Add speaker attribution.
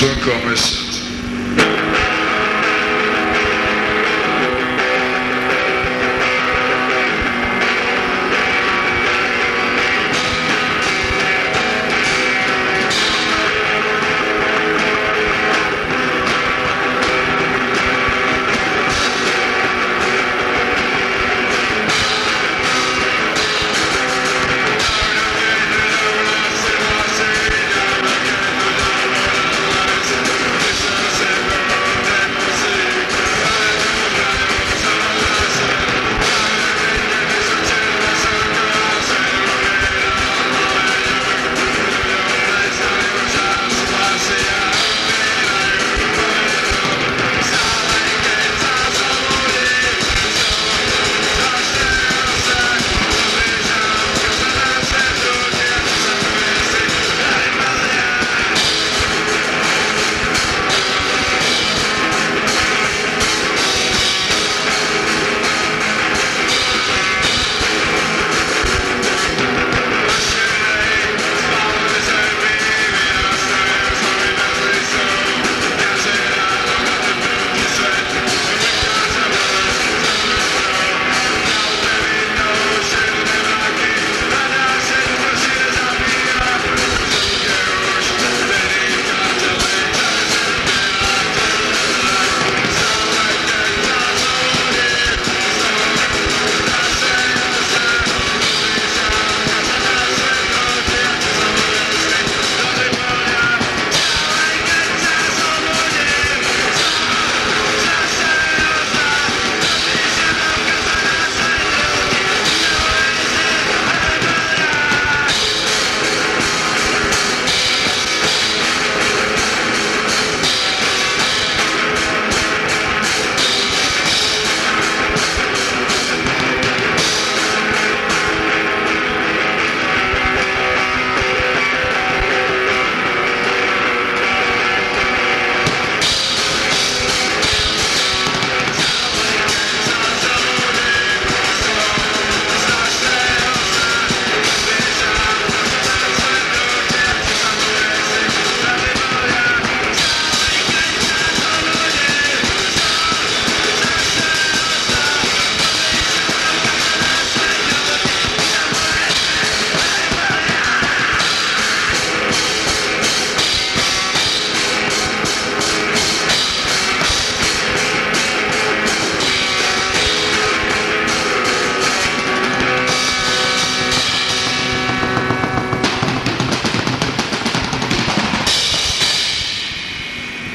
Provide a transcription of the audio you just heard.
Speaker 1: Fuck on.